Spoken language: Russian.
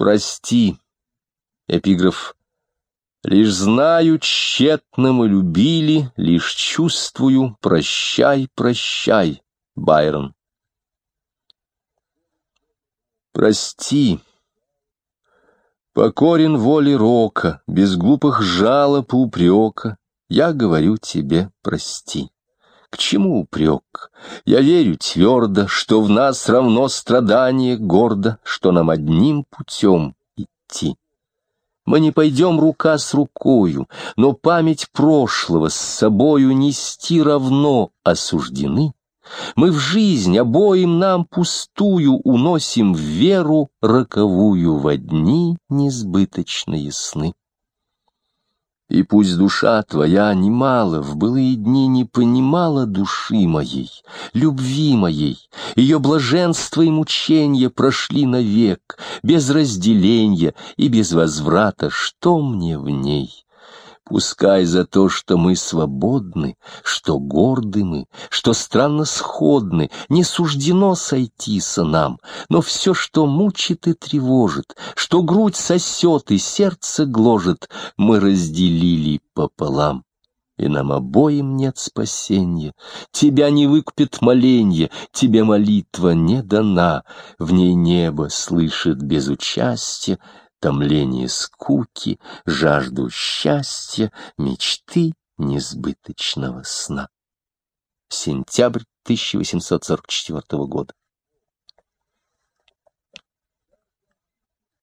Прости. Эпиграф. Лишь знаю, тщетно мы любили, лишь чувствую, прощай, прощай, Байрон. Прости. Покорен воле рока, без глупых жалоб и упрека, я говорю тебе прости. К чему упрек? Я верю твердо, что в нас равно страдание гордо, что нам одним путем идти. Мы не пойдем рука с рукою, но память прошлого с собою нести равно осуждены. Мы в жизнь обоим нам пустую уносим веру роковую в одни несбыточные сны. И пусть душа твоя немало в былые дни не понимала души моей, любви моей, ее блаженство и мученье прошли навек, без разделения и без возврата, что мне в ней? Пускай за то, что мы свободны, что горды мы, что странно сходны, не суждено сойтися нам, но все, что мучит и тревожит, что грудь сосет и сердце гложет, мы разделили пополам. И нам обоим нет спасения, тебя не выкупит моленье, тебе молитва не дана, в ней небо слышит без участия, томление скуки, жажду счастья, мечты несбыточного сна. Сентябрь 1844 года.